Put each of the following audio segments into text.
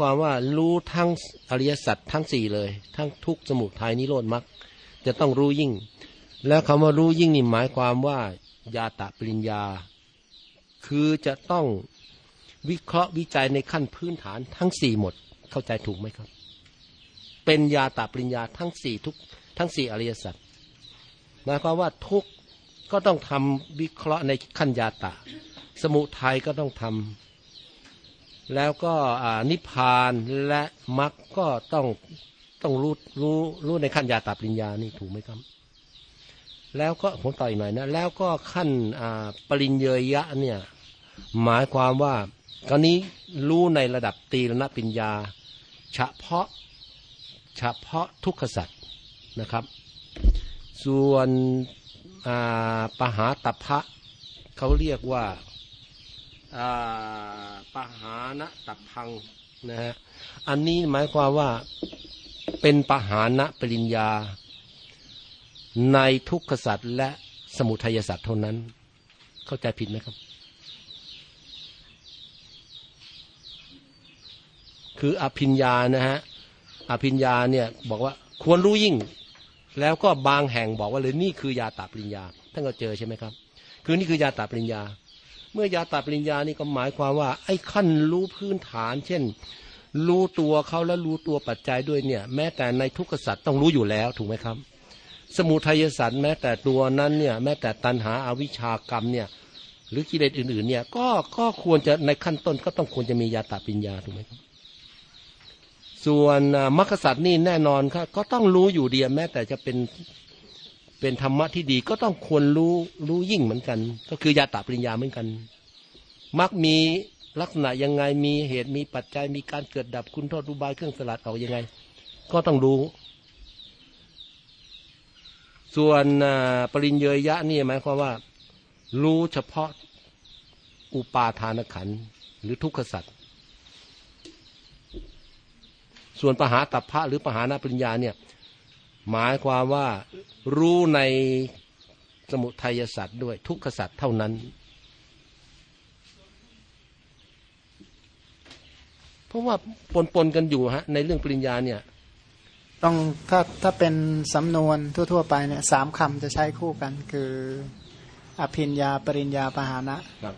ความว่ารู้ทั้งอริยสัจทั้งสี่เลย ทั้งทุกสมุทัยนิโรธมรรคจะต้องรู้ยิ่ง แล้วคำว่ารู้ยิ่งนี่หมายความว่ายาตะปริญญา คือจะต้องวิเคราะห์วิจัยในขั้นพื้นฐานทั้งสี่หมด เข้าใจถูกไหมครับ เป็นยาตะปริญญาทั้งสี่ทุกทั้งสี่อริยสัจหมายความว่าทุกก็ต้องทำวิเคราะห์ในขั้นยาตะ สมุทัยก็ต้องทำ แล้วก็นิพพานและมรรคก็ต้องต้องรู้รู้รู้ในขั้นยาตาปริญญานี่ถูกไหมครับ แล้วก็ผมต่ออีกหน่อยนะ แล้วก็ขั้นอ่าปริญเยยะเนี่ย หมายความว่าตอนนี้รู้ในระดับตีรณปิญญา เฉพาะเฉพาะทุกขสัตว์นะครับ ส่วนอ่าปหาตัพะเขาเรียกว่าอ่า ปหานะตัพพังนะฮะอันนี้หมายความว่าเป็นปหานะปริญญา ในทุกขสัตว์และสมุทัยสัตว์เท่านั้น เข้าใจผิดไหมครับ คืออภิญญานะฮะอภิญญาเนี่ยบอกว่าควรรู้ยิ่ง แล้วก็บางแห่งบอกว่าเลยนี่คือยาตาปริญญาท่านก็เจอใช่ไหมครับ คือนี่คือยาตาปริญญา เมื่อยาตาปริญญานี่ก็หมายความว่า ไอ้ขั้นรู้พื้นฐาน เช่น รู้ตัวเขาแล้วรู้ตัวปัจจัยด้วยเนี่ย แม้แต่ในทุกขสัตว์ต้องรู้อยู่แล้วถูกไหมครับ สมุทัยสัตว์แม้แต่ตัวนั้นเนี่ยแม้แต่ตัณหาอาวิชากรรมเนี่ยหรือกิเลสอื่นๆเนี่ยก็ก็ควรจะในขั้นต้นก็ต้องควรจะมียาตาปัญญาถูกไหมครับส่วนมรรคสัตว์นี่แน่นอนครับก็ต้องรู้อยู่เดียแม้แต่จะเป็น เป็นธรรมะที่ดีก็ต้องควรรู้รู้ยิ่งเหมือนกัน ก็คือยาตาปริญญาเหมือนกันมักมีลักษณะยังไงมีเหตุมีปัจจัยมีการเกิดดับคุณโทษรุบายเครื่องสลัดออกยังไง ก็ต้องรู้ ส่วนปริญเยยะนี่หมายความว่า รู้เฉพาะอุปาทานขันหรือทุกขสัตว์ส่วนปหาตัพพะหรือปหานาปริญญาเนี่ย หมายความว่ารู้ในสมุทัยสัตว์ด้วยทุกขสัตว์เท่านั้น เพราะว่าปนปนกันอยู่ฮะในเรื่องปริญญาเนี่ย ต้องถ้าถ้าเป็นสำนวนทั่ว ๆ ไปเนี่ยสามคำจะใช้คู่กัน คือ อภิญญา ปริญญาปหานะครับ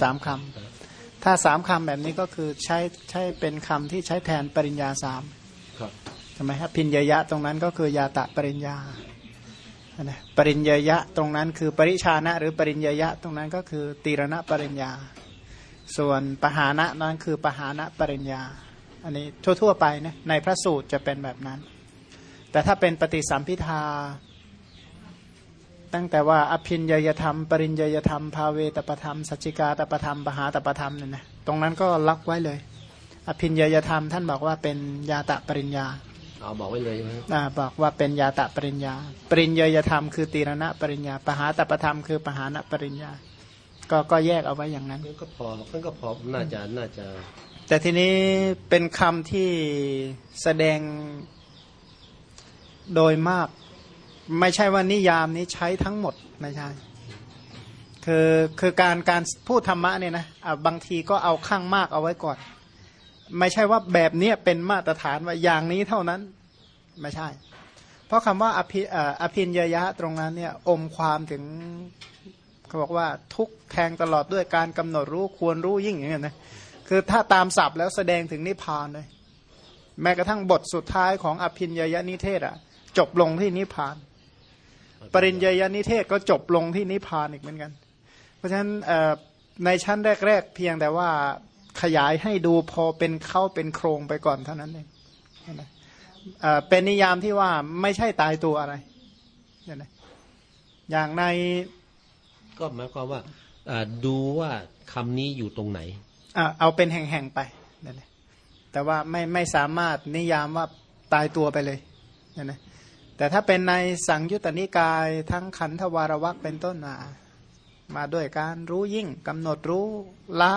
สามคำถ้าสามคำแบบนี้ก็คือใช้ใช้เป็นคำที่ใช้แทนปริญญาสาม ใช่ไหมครับพิญญยะตรงนั้นก็คือยาตะปริญญานะปริญญยะตรงนั้นคือปริชานะ หรือปริญญยะตรงนั้นก็คือตีรณะปริญญา ส่วนปหานะนั้นคือปหานะปริญญา อันนี้ทั่ว ๆ ไปนะในพระสูตรจะเป็นแบบนั้น แต่ถ้าเป็นปฏิสัมพิทาตั้งแต่ว่าอภินยยธรรม ปริญญยธรรมภาเวตปธรรมสัจจิกาตปธรรมปหาตปธรรมเนี่ยนะตรงนั้นก็ล็อกไว้เลย อภินยยธรรมท่านบอกว่าเป็นยาตะปริญญา เอาบอกไว้เลยใช่ไหมอ่าบอกว่าเป็นยาตะปริญญา ปริญญาธรรมคือตีรณะปริญญา ปหาตปธรรมคือปหานะปริญญา ก็ก็แยกเอาไว้อย่างนั้นก็พอมันก็พอน่าจะน่าจะ แต่ทีนี้เป็นคำที่แสดงโดยมาก ไม่ใช่ว่านิยามนี้ใช้ทั้งหมดไม่ใช่คือคือการการพูดธรรมะเนี่ยนะะบางทีก็เอาข้างมากเอาไว้ก่อน ไม่ใช่ว่าแบบนี้เป็นมาตรฐานว่าอย่างนี้เท่านั้นไม่ใช่ เพราะคำว่าอภิอภินยยะตรงนั้นเนี่ยอมความถึงเขาบอกว่าทุกแทงตลอดด้วยการกำหนดรู้ควรรู้ยิ่งอย่างเงี้ยนะคือถ้าตามศัพท์แล้วแสดงถึงนิพพานเลยแม้กระทั่งบทสุดท้ายของอภินยยนิเทศอะจบลงที่นิพพาน ปริญญยนิเทศก็จบลงที่นิพพานอีกเหมือนกัน เพราะฉะนั้นในชั้นแรก ๆ เพียงแต่ว่า ขยายให้ดูพอเป็นเข้าเป็นโครงไปก่อนเท่านั้นเองเป็นนิยามที่ว่าไม่ใช่ตายตัวอะไรอย่างในก็หมายความว่าดูว่าคำนี้อยู่ตรงไหนเอาเป็นแห่งๆไปนั่นแต่ว่าไม่ไม่สามารถนิยามว่าตายตัวไปเลยนั่นนะแต่ถ้าเป็นในสังยุตตนิกายทั้งขันธวารวักเป็นต้นมา มาด้วยการรู้ยิ่งกำหนดรู้ละ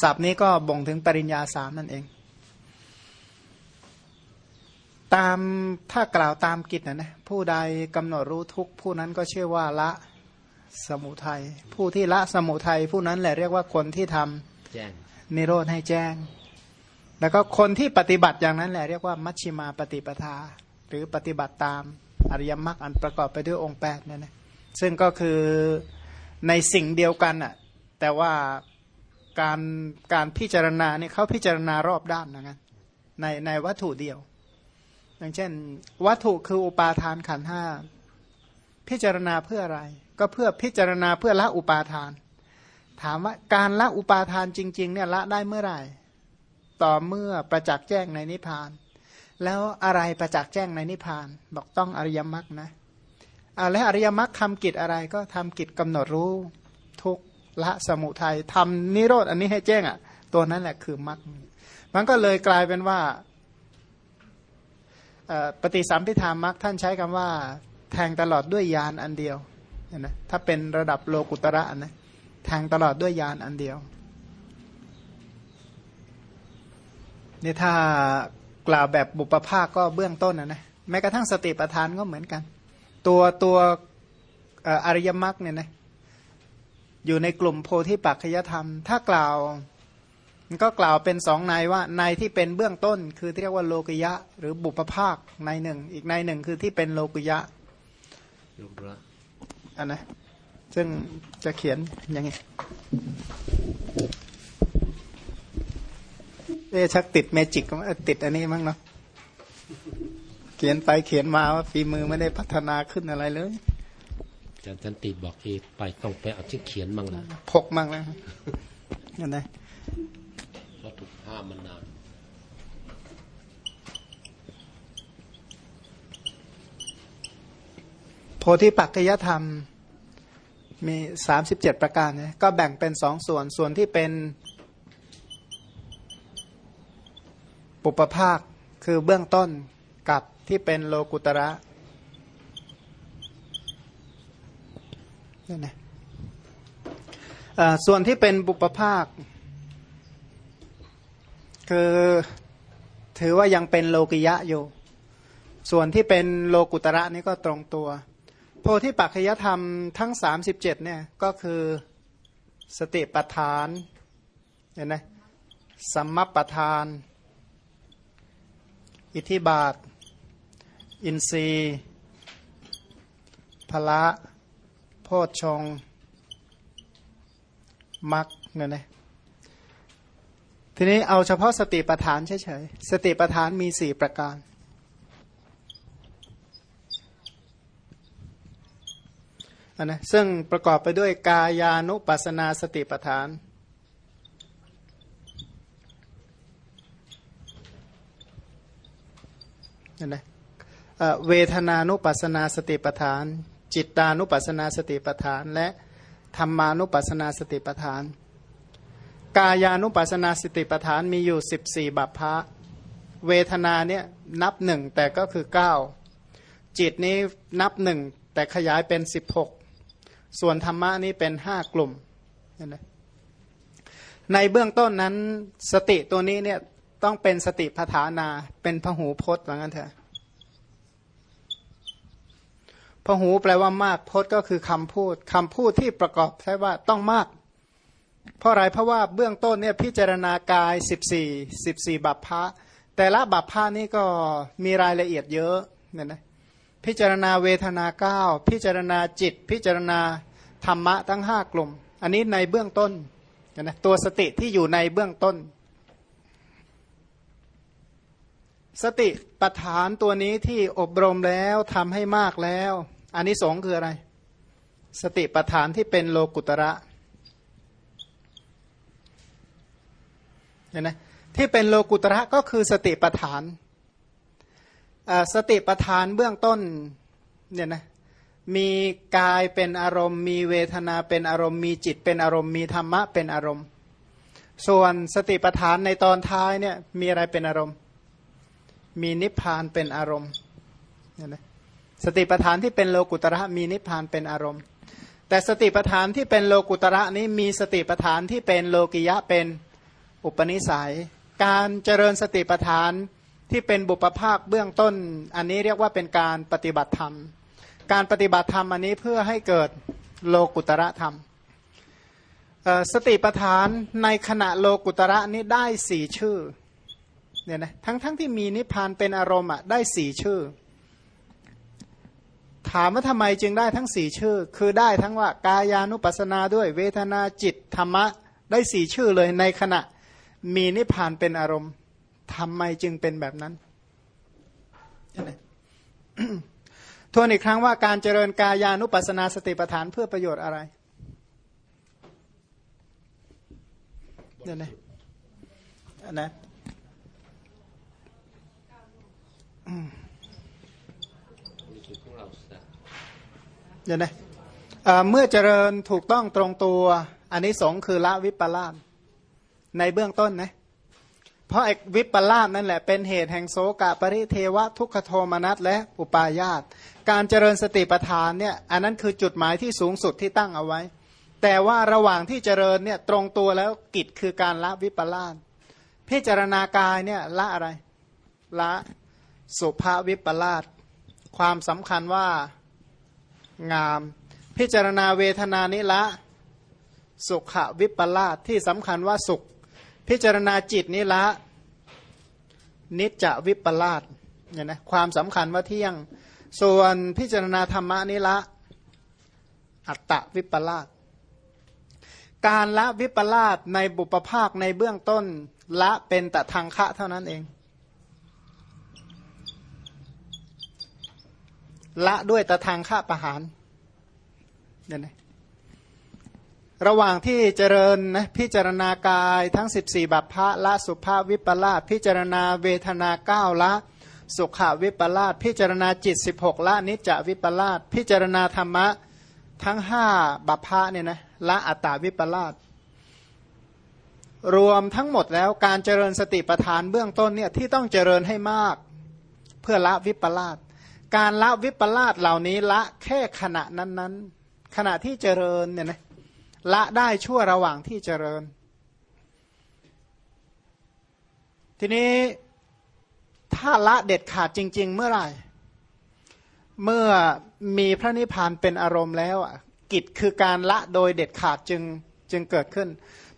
ศัพท์นี้ก็บ่งถึงปริญญาสามนั่นเอง ตามถ้ากล่าวตามกิจนะนะผู้ใดกำหนดรู้ทุกผู้นั้นก็เชื่อว่าละสมุทัยผู้ที่ละสมุทัยผู้นั้นแหละเรียกว่าคนที่ทำแจ้งนิโรธให้แจ้ง แล้วก็คนที่ปฏิบัติอย่างนั้นแหละเรียกว่า มัชชิมาปฏิปทา หรือปฏิบัติตามอริยมรรคอันประกอบไปด้วยองค์แปดเนี่ยนะซึ่งก็คือในสิ่งเดียวกันอะแต่ว่า การการพิจารณาเนี่ยเขาพิจารณารอบด้านนะงั้นในในวัตถุเดียว อย่างเช่น วัตถุคืออุปาทานขันห้าพิจารณาเพื่ออะไร ก็เพื่อพิจารณาเพื่อละอุปาทาน ถามว่าการละอุปาทานจริงๆเนี่ยละได้เมื่อไหร่ ต่อเมื่อประจักษ์แจ้งในนิพพาน แล้วอะไรประจักษ์แจ้งในนิพพาน บอกต้องอริยมรรคนะอ่าและอริยมรรคทำกิจอะไรก็ทำกิจกำหนดรู้ ละสมุทัยทำนิโรธอันนี้ให้แจ้งอะ ตัวนั้นแหละคือมรรคมันก็เลยกลายเป็นว่าปฏิสัมพิธามรรคท่านใช้คำว่า แทงตลอดด้วยยานอันเดียวนะถ้าเป็นระดับโลกุตระนะแทงตลอดด้วยยานอันเดียวนี่ถ้ากล่าวแบบบุปภาก็เบื้องต้นนะนะแม้กระทั่งสติปัฏฐานก็เหมือนกัน ตัวตัวอริยมรรคเนี่ยนะ อยู่ในกลุ่มโพธิปัจขยธรรม ถ้ากล่าวมันก็กล่าวเป็นสองในว่าในที่เป็นเบื้องต้น คือที่เรียกว่าโลกิยะ หรือบุปภาคในหนึ่ง อีกในหนึ่งคือที่เป็นโลกิยะอันนะซึ่งจะเขียนยังไงเอชักติดเมจิกติดอันนี้มั้งเนาะเขียนไปเขียนมาว่าฝีมือไม่ได้พัฒนาขึ้นอะไรเลย อาจารย์สันติบอกเอไปต้องไปเอาที่เขียนมั่งนะพกมั่งนะยังไงเพราะถูกห้ามมันนานโพธิปัจจยธรรมมีสามสิบเจ็ดประการเนี่ยก็แบ่งเป็นสองส่วน ส่วนที่เป็น ปุปภาคคือเบื้องต้นกับที่เป็นโลกุตระ นี่นะส่วนที่เป็นบุปภาค คือถือว่ายังเป็นโลกิยะอยู่ ส่วนที่เป็นโลกุตระนี่ก็ตรงตัว โพธิปัจจยธรรมทั้ง 37เนี่ยก็คือสติปัฏฐานเห็นไหมสัมมปทาน อิทธิบาท อินทรีย์พละ พชงมักเนี่ยนะทีนี้เอาเฉพาะสติปัฏฐานเฉยๆ สติปัฏฐานมีสี่ประการ อันนะซึ่งประกอบไปด้วยกายานุปัสนาสติปัฏฐาน อันนะเวทนานุปัสนาสติปัฏฐาน จิตานุปัสนาสติปัฏฐาน และธรรมานุปัสนาสติปัฏฐาน กายานุปัสนาสติปัฏฐานมีอยู่ 14 บัพพะเวทนาเนี่ยนับหนึ่งแต่ก็คือ 9 จิตนี้นับหนึ่งแต่ขยายเป็น 16 ส่วนธรรมะนี้เป็น 5 กลุ่มในเบื้องต้นนั้นสติตัวนี้เนี่ยต้องเป็นสติปัฏฐานาเป็นพหูพจน์ว่างั้นเถอะ พหูแปลว่ามากพจน์ก็คือคำพูดคำพูดที่ประกอบใช้ว่าต้องมาก เพราะอะไรเพราะว่าเบื้องต้นเนี่ยพิจารณากาย 14 14บัพพะแต่ละบัพพะนี่ก็มีรายละเอียดเยอะเนี่ยนะพิจารณาเวทนาเก้าพิจารณาจิต พิจารณาธรรมะทั้งห้ากลุ่ม อันนี้ในเบื้องต้นนะตัวสติที่อยู่ในเบื้องต้น สติปัฏฐานตัวนี้ที่อบรมแล้วทำให้มากแล้ว อันนี้สองคืออะไร สติปัฏฐานที่เป็นโลกุตระเห็นไหมที่เป็นโลกุตระก็คือสติปัฏฐานสติปัฏฐานเบื้องต้นเนี่ยนะมีกายเป็นอารมณ์ มีเวทนาเป็นอารมณ์ มีจิตเป็นอารมณ์ มีธรรมะเป็นอารมณ์ ส่วนสติปัฏฐานในตอนท้ายเนี่ยมีอะไรเป็นอารมณ์ มีนิพพานเป็นอารมณ์เนี่ยนะ สติปัฏฐานที่เป็นโลกุตระมีนิพพานเป็นอารมณ์ แต่สติปัฏฐานที่เป็นโลกุตระนี้มีสติปัฏฐานที่เป็นโลกิยะเป็นอุปนิสัย การเจริญสติปัฏฐานที่เป็นบุปภาคเบื้องต้น อันนี้เรียกว่าเป็นการปฏิบัติธรรม การปฏิบัติธรรมอันนี้เพื่อให้เกิดโลกุตระธรรม สติปัฏฐานในขณะโลกุตระนี้ได้สี่ชื่อเนี่ยนะทั้งทั้งที่มีนิพพานเป็นอารมณ์อะได้สี่ชื่อ ถามว่าทำไมจึงได้ทั้งสี่ชื่อ คือได้ทั้งว่ากายานุปัสนาด้วยเวทนาจิตธรรมะได้สี่ชื่อเลยในขณะมีนิพพานเป็นอารมณ์ทำไมจึงเป็นแบบนั้นทวนอีกครั้งว่าการเจริญกายานุปัสนาสติปัฏฐานเพื่อประโยชน์อะไรเนี่ยวนะนะ เดี๋ยวนะเมื่อเจริญถูกต้องตรงตัว อันนี้สงคือละวิปลาสในเบื้องต้นนะเพราะวิปลาสนั่นแหละเป็นเหตุแห่งโสกะปริเทวะทุกขโทมนัสและอุปาญาตการเจริญสติปัฏฐานเนี่ยอันนั้นคือจุดหมายที่สูงสุดที่ตั้งเอาไว้ แต่ว่าระหว่างที่เจริญเนี่ยตรงตัวแล้วกิจคือการละวิปลาสพิจารณากายเนี่ยละอะไรละสุภาวิปลาสความสำคัญว่า งาม พิจารณาเวทนานิละ สุขวิปลาสที่สำคัญว่าสุข พิจารณาจิตนิละ นิจจวิปลาสเนี่ยนะความสำคัญว่าเที่ยง ส่วนพิจารณาธรรมนิละ อัตตวิปลาสการละวิปลาสในบุปภาคในเบื้องต้นละเป็นแต่ทางคะเท่านั้นเอง ละด้วยตะทางฆ่าประหารเนี่ยนะระหว่างที่เจริญนะพิจารณากายทั้ง 14 บัพพะละสุภาพวิปลาสพิจารณาเวทนาเก้าละ สุขวิปลาสพิจารณาจิต 16 ละนิจจวิปลาสพิจารณาธรรมะทั้ง 5 บัพพะเนี่ยนะละอัตตาวิปลาสรวมทั้งหมดแล้วการเจริญสติปัฏฐานเบื้องต้นเนี่ยที่ต้องเจริญให้มาก เพื่อละวิปลาส การละวิปลาสเหล่านี้ละแค่ขณะนั้นๆ ขณะที่เจริญเนี่ยนะละได้ชั่วระหว่างที่เจริญ ทีนี้ถ้าละเด็ดขาดจริง ๆ เมื่อไหร่ เมื่อมีพระนิพพานเป็นอารมณ์แล้วอะกิจคือการละโดยเด็ดขาดจึงจึงเกิดขึ้น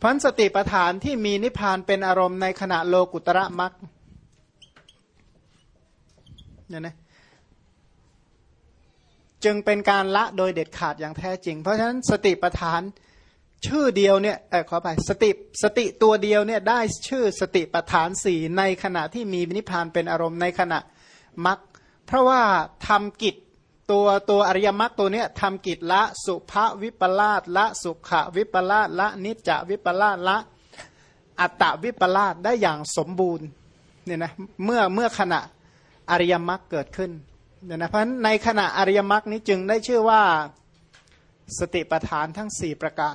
พันสติปัฏฐานที่มีนิพพานเป็นอารมณ์ในขณะโลกุตระมักเนี่ยนะ จึงเป็นการละโดยเด็ดขาดอย่างแท้จริง เพราะฉะนั้นสติปฐานชื่อเดียวเนี่ยเออขอไปสติสติตัวเดียวเนี่ยได้ชื่อสติปฐานสี่ในขณะที่มีนิพพานเป็นอารมณ์ในขณะมักเพราะว่าทำกิจตัวตัวอริยมรรคตัวเนี้ยทำกิจละสุภวิปลาสละสุขวิปลาสละนิจจวิปลาสละอัตตวิปลาสได้อย่างสมบูรณ์เนี่ยนะเมื่อเมื่อขณะอริยมรรคเกิดขึ้น เนี่ยนะเพราะในขณะอริยมรรคนี้จึงได้ชื่อว่าสติปัฏฐานทั้งสี่ประการ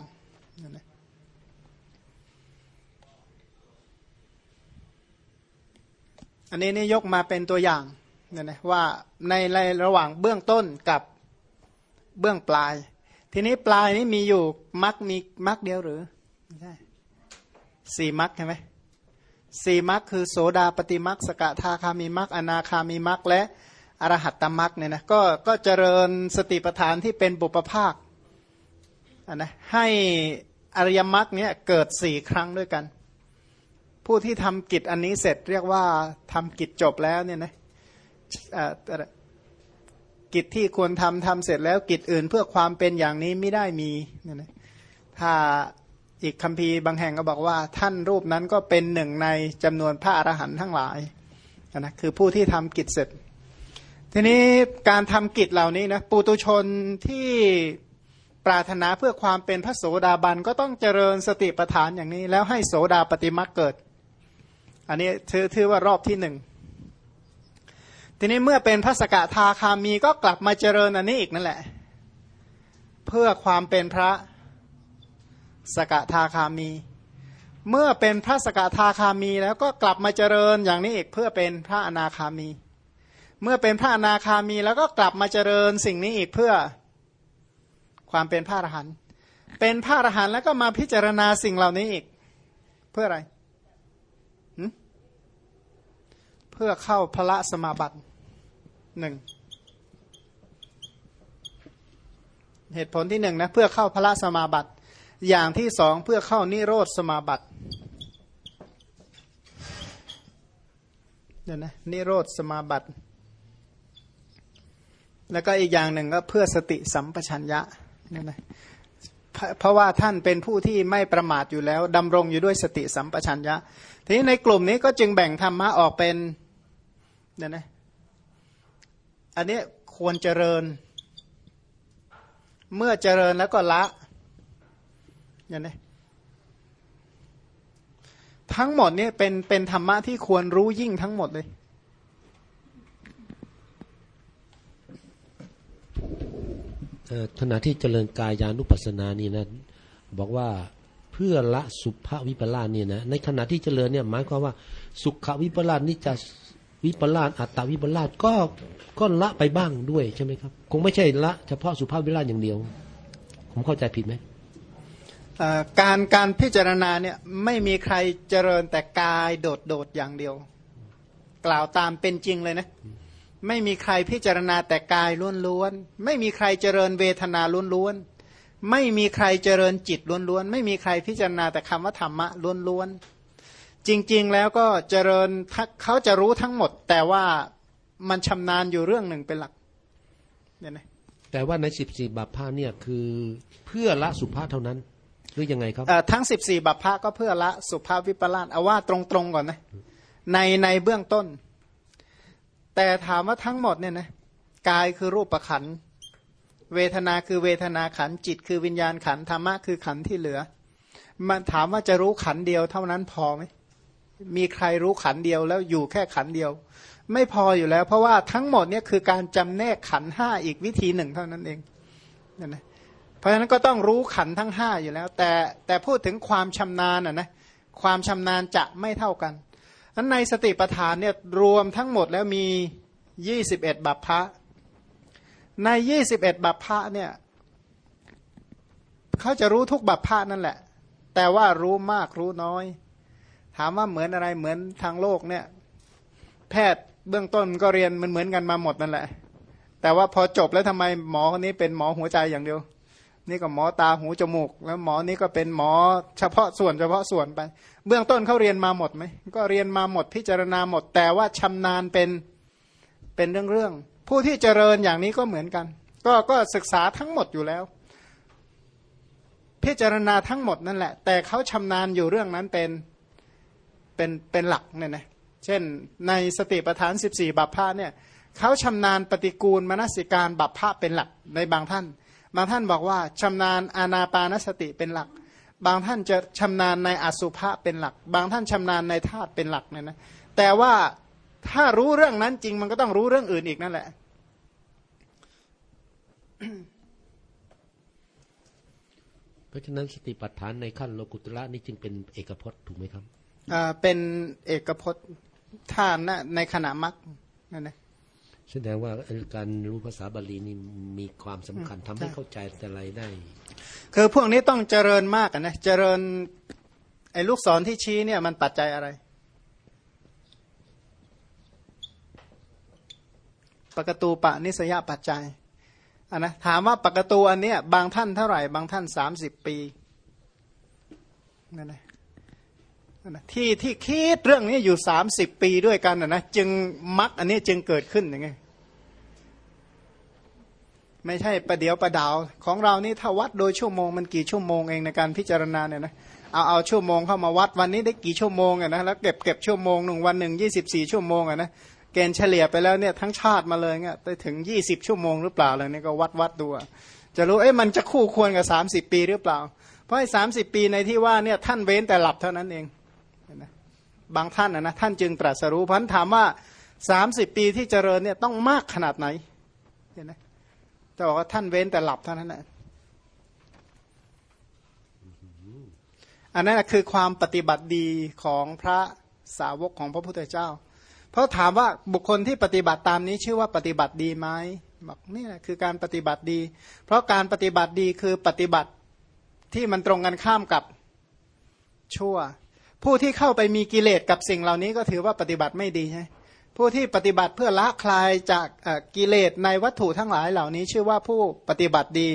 อันนี้นี่ยกมาเป็นตัวอย่างเนี่ยนะว่าในระหว่างเบื้องต้นกับเบื้องปลาย ทีนี้ปลายนี้มีอยู่มักมีมักเดียวหรือไม่ใช่สี่มักใช่ไหมสี่มักคือโสดาปฏิมักสกทาคามีมักอนาคามีมักและ อรหัตตมรักเนี่ยนะก็ก็เจริญสติปัฏฐานที่เป็นบุปภาคนะให้อริยมรรคเนี้ยเกิดสี่ครั้งด้วยกัน ผู้ที่ทำกิจอันนี้เสร็จเรียกว่าทำกิจจบแล้วเนี่ยนะกิจที่ควรทำทำเสร็จแล้วกิจอื่นเพื่อความเป็นอย่างนี้ไม่ได้มีเนี่ยนะถ้าอีกคำพีบางแห่งก็บอกว่า ท่านรูปนั้นก็เป็นหนึ่งในจำนวนพระอรหันต์ทั้งหลายนะคือผู้ที่ทำกิจเสร็จ ทีนี้การทำกิจเหล่านี้นะปุตุชนที่ปรารถนาเพื่อความเป็นพระโสดาบันก็ต้องเจริญสติปัฏฐานอย่างนี้ แล้วให้โสดาปฏิมาเกิด อันนี้ถือถือว่ารอบที่หนึ่งทีนี้เมื่อเป็นพระสกทาคามีก็กลับมาเจริญอันนี้อีกนั่นแหละ เพื่อความเป็นพระสกทาคามี เมื่อเป็นพระสกทาคามีแล้วก็กลับมาเจริญอย่างนี้อีกเพื่อเป็นพระอนาคามี เมื่อเป็นพระอนาคามีแล้วก็กลับมาเจริญสิ่งนี้อีกเพื่อความเป็นพระอรหันต์เป็นพระอรหันต์แล้วก็มาพิจารณาสิ่งเหล่านี้อีก เพื่ออะไรเพื่อเข้าพระสมาบัติหนึ่งเหตุผลที่หนึ่งนะเพื่อเข้าพระสมาบัติ อย่างที่สองเพื่อเข้านิโรธสมาบัติเดี๋ยวนะนิโรธสมาบัติ แล้วก็อีกอย่างหนึ่งก็เพื่อสติสัมปชัญญะเนี่ยนะเพราะว่าท่านเป็นผู้ที่ไม่ประมาทอยู่แล้วดำรงอยู่ด้วยสติสัมปชัญญะ ทีนี้ในกลุ่มนี้ก็จึงแบ่งธรรมะออกเป็นเนี่ยนะอันนี้ควรเจริญ เมื่อเจริญแล้วก็ละเนี่ยนะทั้งหมดนี่เป็นเป็นธรรมะที่ควรรู้ยิ่งทั้งหมดเลย ขณะที่เจริญกายานุปัสสนานี่นะบอกว่าเพื่อละสุภวิปลาสเนี่ยนะในขณะที่เจริญเนี่ยหมายความว่า สุขวิปลาสนี่จะวิปลาสอัตตวิปลาสก็ก็ละไปบ้างด้วยใช่ไหมครับ คงไม่ใช่ละเฉพาะสุภาพวิปลาสอย่างเดียว ผมเข้าใจผิดไหมการการพิจารณาเนี่ยไม่มีใครเจริญแต่กายโดดโดดอย่างเดียว กล่าวตามเป็นจริงเลยนะ ไม่มีใครพิจารณาแต่กายล้วนๆ ไม่มีใครเจริญเวทนาล้วนๆ ไม่มีใครเจริญจิตล้วนๆ ไม่มีใครพิจารณาแต่คำว่าธรรมะล้วนๆ จริงๆ แล้วก็เจริญเขาจะรู้ทั้งหมด แต่ว่ามันชำนาญอยู่เรื่องหนึ่งเป็นหลักเนี่ยนะแต่ว่าในสิบสี่บาปผ้าเนี่ยคือเพื่อละสุภาพเท่านั้นหรือยังไงครับทั้งสิบสี่บัพพะก็เพื่อละสุภาพวิปลาสเอาว่าตรงๆก่อนนะในในเบื้องต้น แต่ถามว่าทั้งหมดเนี่ยนะกายคือรูปประขัน เวทนาคือเวทนาขันจิต คือวิญญาณขันธรรมะคือขันที่เหลือ มันถามว่าจะรู้ขันเดียวเท่านั้นพอไหมมีใครรู้ขันเดียวแล้วอยู่แค่ขันเดียว ไม่พออยู่แล้ว เพราะว่าทั้งหมดเนี่ยคือการจำแนกขันห้าอีกวิธีหนึ่งเท่านั้นเองนั่นนะเพราะฉะนั้นก็ต้องรู้ขันทั้งห้าอยู่แล้ว แต่แต่พูดถึงความชำนาญอะนะความชำนาญจะไม่เท่ากัน นั้นในสติปัฏฐานเนี่ยรวมทั้งหมดแล้วมียี่สิบเอ็ดบัพพะ ในยี่สิบเอ็ดบัพพะเนี่ยเขาจะรู้ทุกบัพพะนั่นแหละ แต่ว่ารู้มากรู้น้อย ถามว่าเหมือนอะไรเหมือนทางโลกเนี่ย แพทย์เบื้องต้นก็เรียนมันเหมือนกันมาหมดนั่นแหละ แต่ว่าพอจบแล้วทำไมหมอคนนี้เป็นหมอหัวใจอย่างเดียว นี่ก็หมอตาหูจมูก แล้วหมอนี้ก็เป็นหมอเฉพาะส่วนเฉพาะส่วนไป เบื้องต้นเขาเรียนมาหมดไหมก็เรียนมาหมดพิจารณาหมด แต่ว่าชำนาญเป็นเป็นเรื่องเรื่องผู้ที่เจริญอย่างนี้ก็เหมือนกัน ก็ก็ศึกษาทั้งหมดอยู่แล้ว พิจารณาทั้งหมดนั่นแหละ แต่เขาชำนาญอยู่เรื่องนั้นเป็นเป็นเป็นหลักเนี่ยนะเช่นในสติปัฏฐาน 14 บัพพะเนี่ยเขาชำนาญปฏิกูลมนสิการบัพพะเป็นหลักในบางท่าน บางท่านบอกว่าชำนาญอานาปานสติเป็นหลัก บางท่านจะชำนาญในอสุภะเป็นหลัก บางท่านชำนาญในธาตุเป็นหลักเนี่ยนะแต่ว่าถ้ารู้เรื่องนั้นจริงมันก็ต้องรู้เรื่องอื่นอีกนั่นแหละเพราะฉะนั้นสติปัฏฐานในขั้นโลกุตระนี่จึงเป็นเอกพจน์ถูกไหมครับอ่าเป็นเอกพจน์ท่านในขณะมรรคนั่นนะ แสดงว่าการรู้ภาษาบาลีนี่มีความสำคัญทำให้เข้าใจแต่ไรได้ คือพวกนี้ต้องเจริญมากนะเจริญไอ้ลูกศรที่ชี้เนี่ยมันปัจจัยอะไร ปกตูปะนิสยปัจจัยอันนะถามว่าปกตูอันเนี้ยบางท่านเท่าไหร่ บางท่านสามสิบปีนั่นแหละ ที่ที่คิดเรื่องนี้อยู่สามสิบปีด้วยกันนะจึงมักอันนี้จึงเกิดขึ้นยังไงไม่ใช่ประเดียวประดาวของเรานี่ถ้าวัดโดยชั่วโมงมันกี่ชั่วโมงเองในการพิจารณาเนี่ยนะเอาเอาชั่วโมงเข้ามาวัดวันนี้ได้กี่ชั่วโมงอะนะแล้วเก็บเก็บชั่วโมงหนึ่งวันหนึ่งยี่สิบสี่ชั่วโมงอะนะเกณฑ์เฉลี่ยไปแล้วเนี่ยทั้งชาติมาเลยเนี่ยไปถึงยี่สิบชั่วโมงหรือเปล่าเลยนี่ก็วัดวัดดูจะรู้เอ๊ะมันจะคู่ควรกับสามสิบปีหรือเปล่า เพราะไอ้สามสิบปีในที่ว่าเนี่ยท่านเว้นแต่หลับเท่านั้นเอง บางท่านนะท่านจึงตรัสรู้พันถามว่าสามสิบปีที่เจริญเนี่ยต้องมากขนาดไหนเห็นไหมจะบอกว่าท่านเว้นแต่หลับเท่านั้นแหละอันนั้นคือความปฏิบัติดีของพระสาวกของพระพุทธเจ้า เพราะถามว่าบุคคลที่ปฏิบัติตามนี้ชื่อว่าปฏิบัติดีไหมบอกนี่แหละคือการปฏิบัติดี เพราะการปฏิบัติดีคือปฏิบัติที่มันตรงกันข้ามกับชั่ว ผู้ที่เข้าไปมีกิเลสกับสิ่งเหล่านี้ก็ถือว่าปฏิบัติไม่ดีใช่ผู้ที่ปฏิบัติเพื่อละคลายจากกิเลสในวัตถุทั้งหลายเหล่านี้ ชื่อว่าผู้ปฏิบัติดี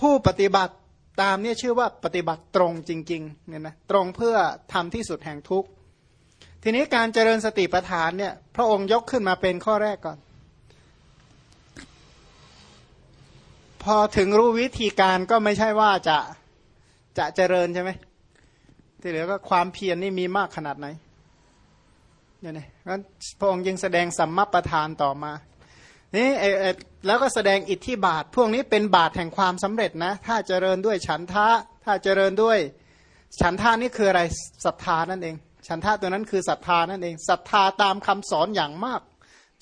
ผู้ปฏิบัติตามนี่ชื่อว่าปฏิบัติตรงจริงๆเนี่ยนะตรงเพื่อทำที่สุดแห่งทุกข์ทีนี้การเจริญสติปัฏฐานเนี่ยพระองค์ยกขึ้นมาเป็นข้อแรกก่อน พอถึงรู้วิธีการก็ไม่ใช่ว่าจะจะเจริญใช่ไหม ที่เหลือก็ความเพียรนนี่มีมากขนาดไหนเนี่ยนะงั้นพระองค์ยังแสดงสัมมาประธานต่อมานี่แล้วก็แสดงอิทธิบาท พวกนี้เป็นบาทแห่งความสำเร็จนะ ถ้าเจริญด้วยฉันทะ ถ้าเจริญด้วย ฉันทานี่คืออะไรศรัทธานั่นเอง ฉันทะตัวนั้นคือศรัทธานั่นเองศรัทธาตามคำสอนอย่างมาก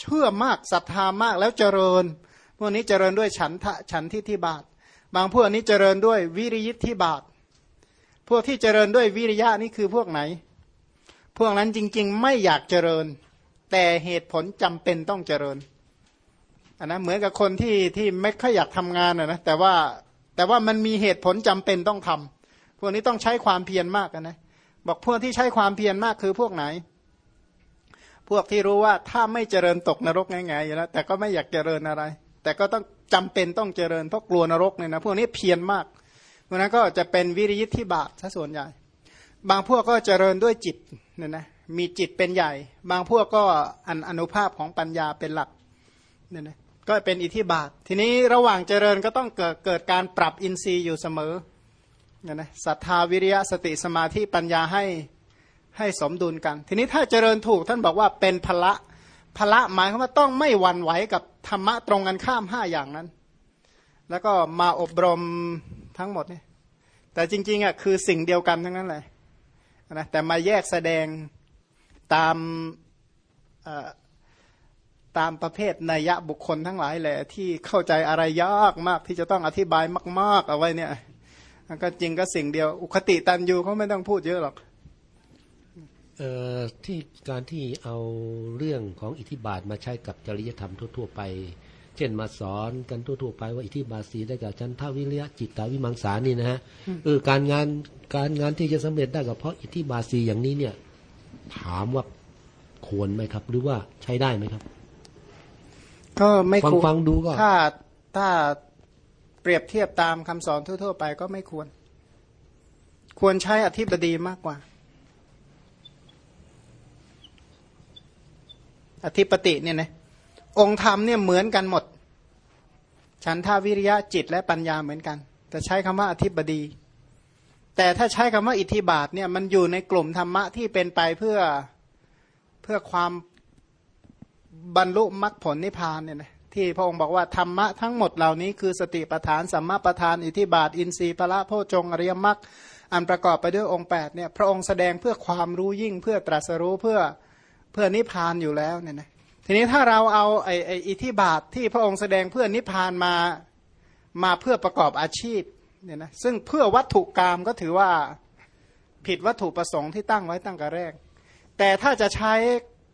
เชื่อมากศรัทธามากแล้วเจริญ พวกนี้เจริญด้วยฉันทะฉันทิฏฐิบาท บางพวกนี้เจริญด้วยวิริยิทธิบาท พวกที่เจริญด้วยวิริยะนี่คือพวกไหน พวกนั้นจริง ๆ ไม่อยากเจริญ แต่เหตุผลจำเป็นต้องเจริญอันนะเหมือนกับคนที่ที่ไม่ค่อยอยากทำงานนะแต่ว่าแต่ว่ามันมีเหตุผลจำเป็นต้องทำพวกนี้ต้องใช้ความเพียรมากนะบอกพวกที่ใช้ความเพียรมากคือพวกไหน พวกที่รู้ว่าถ้าไม่เจริญตกนรกง่ายๆอยู่แล้วแต่ก็ไม่อยากเจริญอะไร แต่ก็ต้องจำเป็นต้องเจริญเพราะกลัวนรกเนี่ยนะพวกนี้เพียรมาก พวกนั้นก็จะเป็นวิริยิทธิบาทซะส่วนใหญ่ บางพวกก็เจริญด้วยจิตเนี่ยนะมีจิตเป็นใหญ่ บางพวกก็อันอนุภาพของปัญญาเป็นหลักเนี่ยนะก็เป็นอิทธิบาท ทีนี้ระหว่างเจริญก็ต้องเกิดเกิดการปรับอินทรีย์อยู่เสมอเนี่ยนะศรัทธาวิริยะสติสมาธิปัญญาให้ให้สมดุลกัน ทีนี้ถ้าเจริญถูกท่านบอกว่าเป็นพละพละหมายความว่าต้องไม่หวั่นไหวกับธรรมะตรงกันข้ามห้าอย่างนั้น แล้วก็มาอบรม ทั้งหมดเนี่ยแต่จริงๆอะคือสิ่งเดียวกันทั้งนั้นเลยนะแต่มาแยกแสดงตามตามประเภทนัยยะบุคคลทั้งหลายแหละ ที่เข้าใจอะไรยากมากที่จะต้องอธิบายมาก ๆ เอาไว้เนี่ยก็จริงก็สิ่งเดียว อุคติตันยูเขาไม่ต้องพูดเยอะหรอกเอ่อที่การที่เอาเรื่องของอิทธิบาทมาใช้กับจริยธรรมทั่ว ๆ ไป เช่นมาสอนกันทั่วๆไปว่าอิทธิบาทสีได้กับจันทวิริยะจิตตาวิมังสานี่นะฮะเออการงานการงานที่จะสำเร็จได้ก็เพราะอิทธิบาทสีอย่างนี้เนี่ย ถามว่าควรไหมครับ หรือว่าใช้ได้ไหมครับ ก็ไม่ควรฟังดูก็ถ้าถ้าเปรียบเทียบตามคำสอนทั่ว ๆ ไปก็ไม่ควร ควรใช้อธิบดีมากกว่าอธิปติเนี่ยนะ องค์ธรรมเนี่ยเหมือนกันหมด ฉันทาวิริยะจิตและปัญญาเหมือนกัน แต่ใช้คำว่าอธิบดี แต่ถ้าใช้คำว่าอิทธิบาทเนี่ยมันอยู่ในกลุ่มธรรมะที่เป็นไปเพื่อเพื่อความบรรลุมรรคผลนิพพานเนี่ยนะที่พระองค์บอกว่าธรรมะทั้งหมดเหล่านี้คือสติปัฏฐานสัมมาปัฏฐานอิทธิบาท อินทรีย์พระโพชงอริยมรรคอันประกอบไปด้วยองค์8เนี่ยพระองค์แสดงเพื่อความรู้ยิ่งเพื่อตรัสรู้เพื่อเพื่อนิพพานอยู่แล้วเนี่ยนะ ทีนี้ถ้าเราเอาไอ้ไออิทิบาทที่พระองค์แสดงเพื่อนิพพานมามาเพื่อประกอบอาชีพเนี่ยนะซึ่งเพื่อวัตถุกรรมก็ถือว่าผิดวัตถุประสงค์ที่ตั้งไว้ตั้งแต่แรก แต่ถ้าจะใช้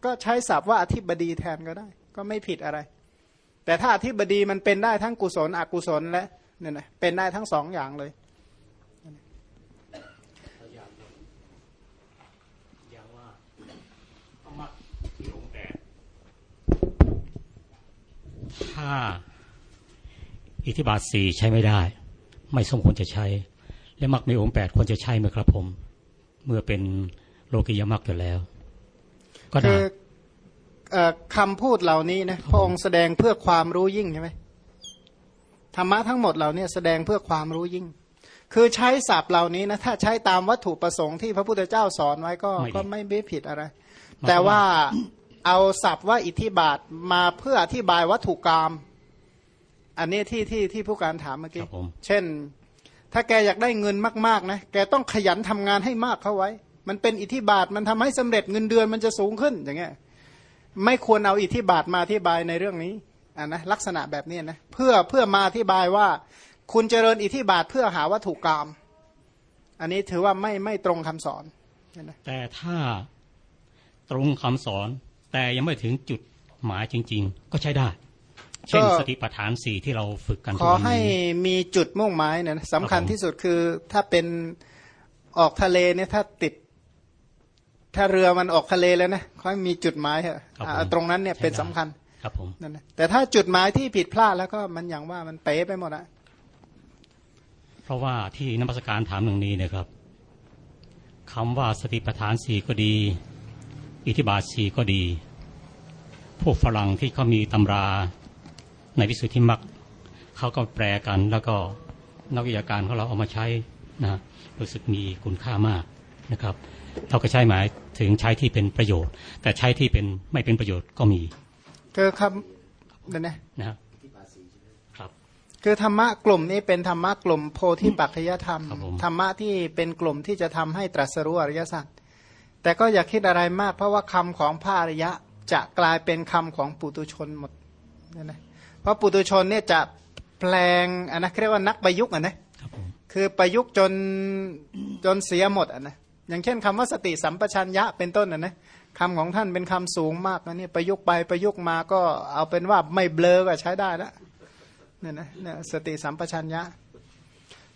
ก็ใช้ศัพท์ว่าอธิบดีแทนก็ได้ ก็ไม่ผิดอะไร แต่ถ้าอธิบดีมันเป็นได้ทั้งกุศลอกุศลและเนี่ยนะเป็นได้ทั้งสองอย่างเลย ถ้าอิทธิบาทสี่ใช้ไม่ได้ ไม่สมควรจะใช้ และมักมีองค์แปดควรจะใช้ไหมครับผม เมื่อเป็นโลกิยมักอยู่แล้ว ก็ได้คำพูดเหล่านี้นะพระองค์แสดงเพื่อความรู้ยิ่งใช่ไหมธรรมะทั้งหมดเหล่านี้แสดงเพื่อความรู้ยิ่ง คือใช้ศัพท์เหล่านี้นะถ้าใช้ตามวัตถุประสงค์ที่พระพุทธเจ้าสอนไว้ก็ก็ไม่ไม่ผิดอะไร แต่ว่า เอาศัพท์ว่าอิทธิบาทมาเพื่ออธิบายวัตถุกรรมอันนี้ที่ที่ที่ผู้การถามเมื่อกี้เช่น ถ้าแกอยากได้เงินมากๆนะแกต้องขยันทำงานให้มากเข้าไว้ มันเป็นอิทธิบาทมันทำให้สำเร็จเงินเดือนมันจะสูงขึ้นอย่างเงี้ยไม่ควรเอาอิทธิบาทมาอธิบายในเรื่องนี้อ่านะลักษณะแบบนี้นะเพื่อเพื่อมาอธิบายว่า คุณเจริญอิทธิบาทเพื่อหาวัตถุกรรมอันนี้ถือว่าไม่ไม่ตรงคำสอนนะแต่ถ้าตรงคำสอน แต่ยังไม่ถึงจุดหมายจริง ๆ ก็ใช้ได้ เช่นสติปัฏฐานสี่ที่เราฝึกกันขอให้มีจุดมุ่งหมายเนี่ยสำคัญที่สุดคือถ้าเป็นออกทะเลเนี่ยถ้าติด ถ้าเรือมันออกทะเลแล้วนะค่อยมีจุดหมายเหรอตรงนั้นเนี่ยเป็นสำคัญครับผมนั่นนะแต่ถ้าจุดหมายที่ผิดพลาดแล้วก็มันอย่างว่ามันเป๋ไปหมดอะเพราะว่าที่นักการถามหนึ่งนี้นะครับคำว่าสติปัฏฐานสี่ก็ดี อิทธิบาทสีก็ดี พวกฝรั่งที่เขามีตำราในวิสุทธิมรรคเขาก็แปลกัน แล้วก็นักวิทยาการของเราเอามาใช้นะรู้สึกมีคุณค่ามากนะครับ เราก็ใช้หมายถึงใช้ที่เป็นประโยชน์ แต่ใช้ที่เป็นไม่เป็นประโยชน์ก็มีคือคำเดี๋ยวนะนะครับครับคือธรรมะกลุ่มนี้เป็นธรรมะกลุ่มโพธิปัจจยธรรมครับผมธรรมะที่เป็นกลุ่มที่จะทำให้ตรัสรู้อริยสัจ แต่ก็อย่าคิดอะไรมาก เพราะว่าคำของพระอริยะจะกลายเป็นคำของปุตุชนหมดเนี่ยนะเพราะปุตุชนเนี่ยจะแปลงอันนะเรียกว่านักประยุกต์อะนะครับผมคือประยุกต์จนจนเสียหมดอะนะอย่างเช่นคำว่าสติสัมปชัญญะเป็นต้นอะนะคำของท่านเป็นคำสูงมากนะเนี่ยประยุกต์ไปประยุกต์มาก็เอาเป็นว่าไม่เบลอก็ใช้ได้แล้วเนี่ยนะเนี่ยสติสัมปชัญญะ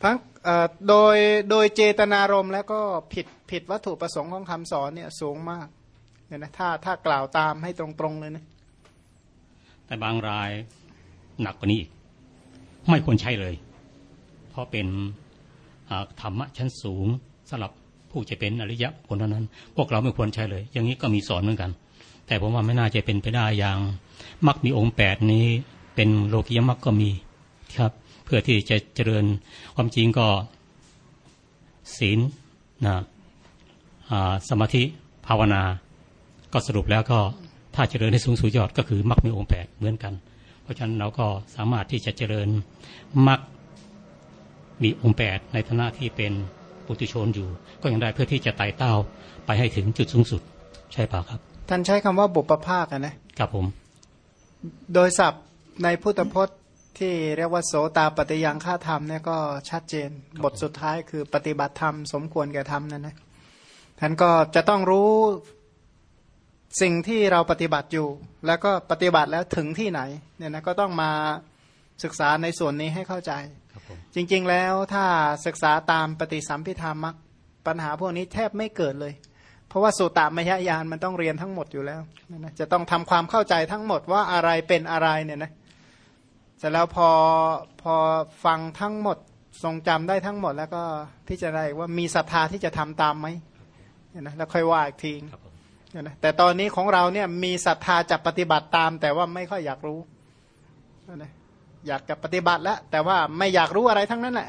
พังโดยโดยเจตนารมณ์แล้วก็ผิดผิดวัตถุประสงค์ของคำสอนเนี่ยสูงมากเนี่ยนะถ้าถ้ากล่าวตามให้ตรงๆเลยนะแต่บางรายหนักกว่านี้อีก ไม่ควรใช้เลย เพราะเป็นธรรมะชั้นสูงสำหรับผู้จะเป็นอริยะคนเท่านั้น พวกเราไม่ควรใช้เลย อย่างนี้ก็มีสอนเหมือนกัน แต่ผมว่าไม่น่าจะเป็นไปได้อย่างมักมีองค์แปดนี้ เป็นโลกิยมักก็มีครับ เพื่อที่จะเจริญความจริงก็ศีลนะอ่าสมาธิภาวนา ก็สรุปแล้วก็ถ้าเจริญให้สูงสุดยอดก็คือมรรคมีองค์แปดเหมือนกัน เพราะฉะนั้นเราก็สามารถที่จะเจริญมรรคมีองค์แปดในฐานะที่เป็นปุถุชนอยู่ ก็ยังได้เพื่อที่จะไต่เต้าไปให้ถึงจุดสูงสุด ใช่ป่ะครับ ท่านใช้คำว่าบุปภาคอะนะครับผม โดยศัพท์ในพุทธพจน์ ที่เรียกว่าโสตาปฏิยังฆาธรรมเนี่ยก็ชัดเจน บทสุดท้ายคือปฏิบัติธรรม สมควรแก่ธรรมนั่นนะท่านก็จะต้องรู้สิ่งที่เราปฏิบัติอยู่ แล้วก็ปฏิบัติแล้วถึงที่ไหนเนี่ยนะก็ต้องมาศึกษาในส่วนนี้ให้เข้าใจครับผมจริงๆแล้วถ้าศึกษาตามปฏิสัมพิธามักปัญหาพวกนี้แทบไม่เกิดเลย เพราะว่าสุตตามยญาณมันต้องเรียนทั้งหมดอยู่แล้วนะจะต้องทำความเข้าใจทั้งหมดว่าอะไรเป็นอะไรเนี่ยนะ เสร็จแล้วพอพอฟังทั้งหมดทรงจำได้ทั้งหมด แล้วก็พิจารณาอีกว่ามีศรัทธาที่จะทำตามไหมเนี่ยนะแล้วค่อยว่าอีกทีครับผมเนี่ยนะแต่ตอนนี้ของเราเนี่ยมีศรัทธาจะปฏิบัติตาม แต่ว่าไม่ค่อยอยากรู้นะอยากจะปฏิบัติแล้วแต่ว่าไม่อยากรู้อะไรทั้งนั้นแหละ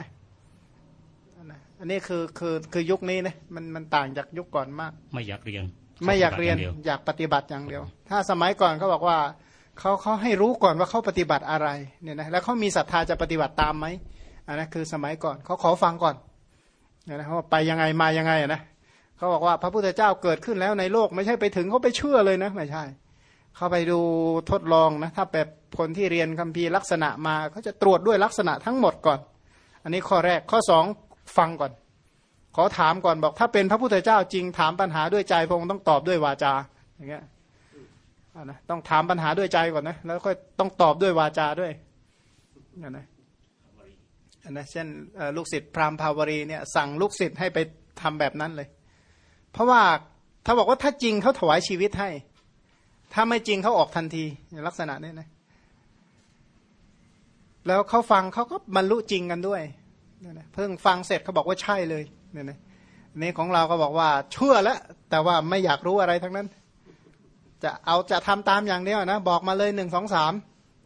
นะอันนี้คือคือคือยุคนี้นะมันมันต่างจากยุคก่อนมาก ไม่อยากเรียน ไม่อยากเรียนปฏิบัติงดีวอยากปฏิบัติอย่างเดียว ถ้าสมัยก่อนเขาบอกว่า เขาเขาให้รู้ก่อนว่าเขาปฏิบัติอะไรเนี่ยนะแล้วเขามีศรัทธาจะปฏิบัติตามไหมอันนั้นคือสมัยก่อนเขาขอฟังก่อนเนี่ยนะเขาบอกไปยังไงมายังไงอะนะเขาบอกว่าพระพุทธเจ้าเกิดขึ้นแล้วในโลกไม่ใช่ไปถึงเขาไปเชื่อเลยนะไม่ใช่เขาไปดูทดลองนะถ้าแบบคนที่เรียนคัมภีร์ลักษณะมาเขาจะตรวจด้วยลักษณะทั้งหมดก่อน อันนี้ข้อแรกข้อสองฟังก่อน ขอถามก่อนบอกถ้าเป็นพระพุทธเจ้าจริงถามปัญหาด้วยใจพระองค์ต้องตอบด้วยวาจาอย่างเงี้ย นะต้องถามปัญหาด้วยใจก่อนนะ แล้วค่อยต้องตอบด้วยวาจาด้วยอันะอนนะเช่นเอ่อลูกศิษย์พราหมณ์ภาวรีเนี่ยสั่งลูกศิษย์ให้ไปทำแบบนั้นเลย เพราะว่าถ้าบอกว่าถ้าจริงเขาถวายชีวิตให้ ถ้าไม่จริงเขาออกทันทีลักษณะนี้นะแล้วเขาฟังเขาก็บรรลุจริงกันด้วยเนะเพิ่งฟังเสร็จเขาบอกว่าใช่เลยเนี่ยนะนี่ของเราก็บอกว่าเชื่อแล้วแต่ว่าไม่อยากรู้อะไรทั้งนั้น จะเอาจะทำตามอย่างเดียวนะ บอกมาเลยหนึ่งสองสาม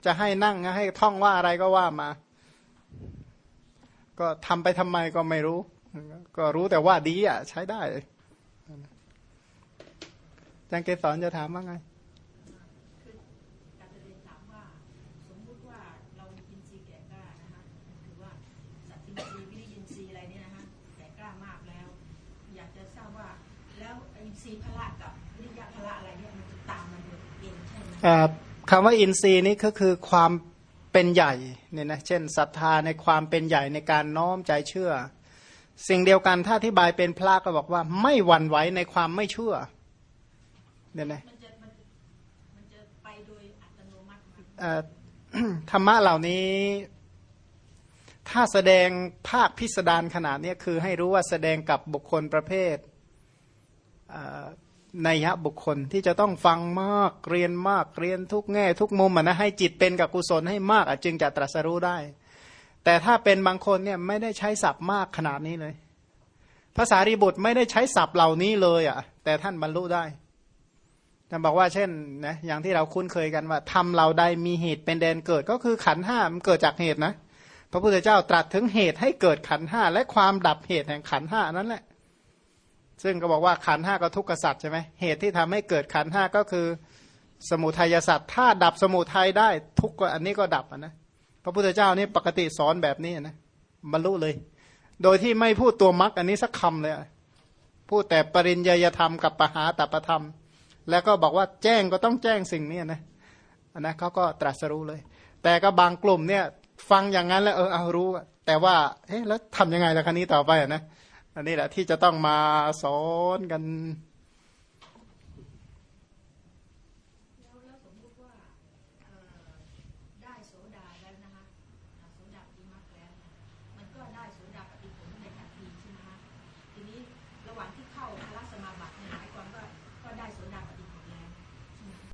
จะให้นั่งให้ท่องว่าอะไรก็ว่ามา ก็ทำไปทำไมก็ไม่รู้ ก็รู้แต่ว่าดีอะ ใช้ได้จารย์เกสรจะถามว่าไงการจะเรียนถามว่าสมมติว่าเรายินซีแก่กล้านะคะคือว่าสัตว์อินทรีย์วิริยินซีอะไรเนี่ยนะคะแก่กล้ามากแล้วอยากจะทราบว่าแล้วอินทรีย์พละ คำว่าอินทรีย์นี่ก็คือความเป็นใหญ่เนี่ยนะเช่นศรัทธาในความเป็นใหญ่ในการน้อมใจเชื่อ สิ่งเดียวกันถ้าอธิบายเป็นพระก็บอกว่าไม่หวั่นไหวในความไม่เชื่อเนี่ยนะธรรมะเหล่านี้ ถ้าแสดงภาคพิสดารขนาดนี้คือให้รู้ว่าแสดงกับบุคคลประเภท นัยยะบุคคลที่จะต้องฟังมากเรียนมากเรียนทุกแง่ทุกมุมอะนะให้จิตเป็นกับกุศลให้มากจึงจะตรัสรู้ได้ แต่ถ้าเป็นบางคนเนี่ยไม่ได้ใช้ศัพท์มากขนาดนี้เลย ภาษารีบุตรไม่ได้ใช้ศัพท์เหล่านี้เลยอะ่ะ แต่ท่านบรรลุได้แต่บอกว่าเช่นนะอย่างที่เราคุ้นเคยกันว่าทำเราใดมีเหตุเป็นแดนเกิดก็คือขันห้ามันเกิดจากเหตุนะ พระพุทธเจ้าตรัสถึงเหตุให้เกิดขันห้าและความดับเหตุแห่งขันห้านั่นแหละ ซึ่งก็บอกว่าขันห้าก็ทุกขสัตว์ใช่ไหมเหตุที่ทำให้เกิดขันห้าก็คือสมุทัยสัตว์ถ้าดับสมุทัยได้ทุกข์อันนี้ก็ดับนะพระพุทธเจ้านี่ปกติสอนแบบนี้นะบรรลุเลย โดยที่ไม่พูดตัวมรรคอันนี้สักคำเลยพูดแต่ปริญญาธรรมกับปหาตัปธรรม แล้วก็บอกว่าแจ้งก็ต้องแจ้งสิ่งนี้นะอันนะเขาก็ตรัสรู้เลย แต่ก็บางกลุ่มเนี่ย ฟังอย่างนั้นแล้วเออเอารู้ แต่ว่าเอ๊ะแล้วทำยังไงล่ะคันนี้ต่อไปอะนะ อันนี้แหละที่จะต้องมาสอนกัน